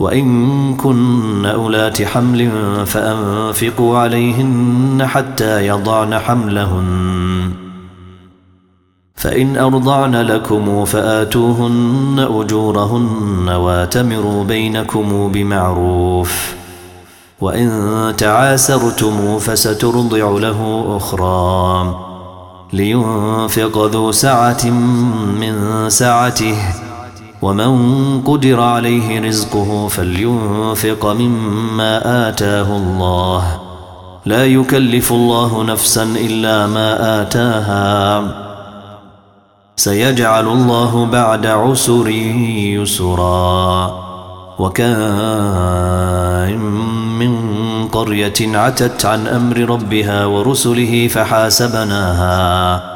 وإن كن أولات حمل فأنفقوا عليهن حتى يضعن حملهن. فإن أرضعن لكم فآتوهن أجورهن واتمروا بينكم بمعروف. وإن تعاسرتم فسترضع له أخرى. لينفق ذو سعة من سعته. ومن قدر عليه رزقه فلينفق مما آتاه الله. لا يكلف الله نفسا إلا ما آتاها. سيجعل الله بعد عسر يسرا. وكان من قرية عتت عن أمر ربها ورسله فحاسبناها.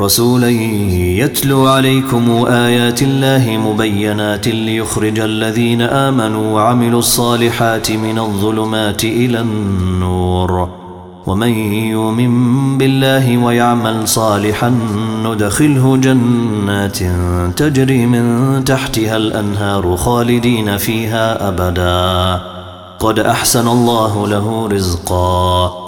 رسولا يتلو عليكم آيات الله مبينات ليخرج الذين آمنوا وعملوا الصالحات من الظلمات إلى النور. ومن يؤمن بالله ويعمل صالحا ندخله جنات تجري من تحتها الأنهار خالدين فيها أبدا. قد أحسن الله له رزقا.